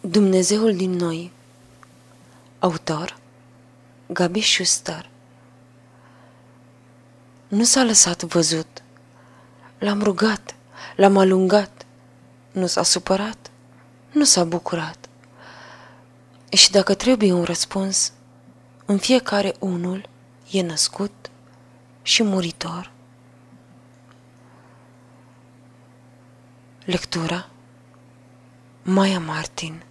Dumnezeul din noi. Autor Gabi Schuster. Nu s-a lăsat văzut. L-am rugat, l-am alungat. Nu s-a supărat, nu s-a bucurat. Și dacă trebuie un răspuns În fiecare unul e născut și muritor. Lectura Maia Martin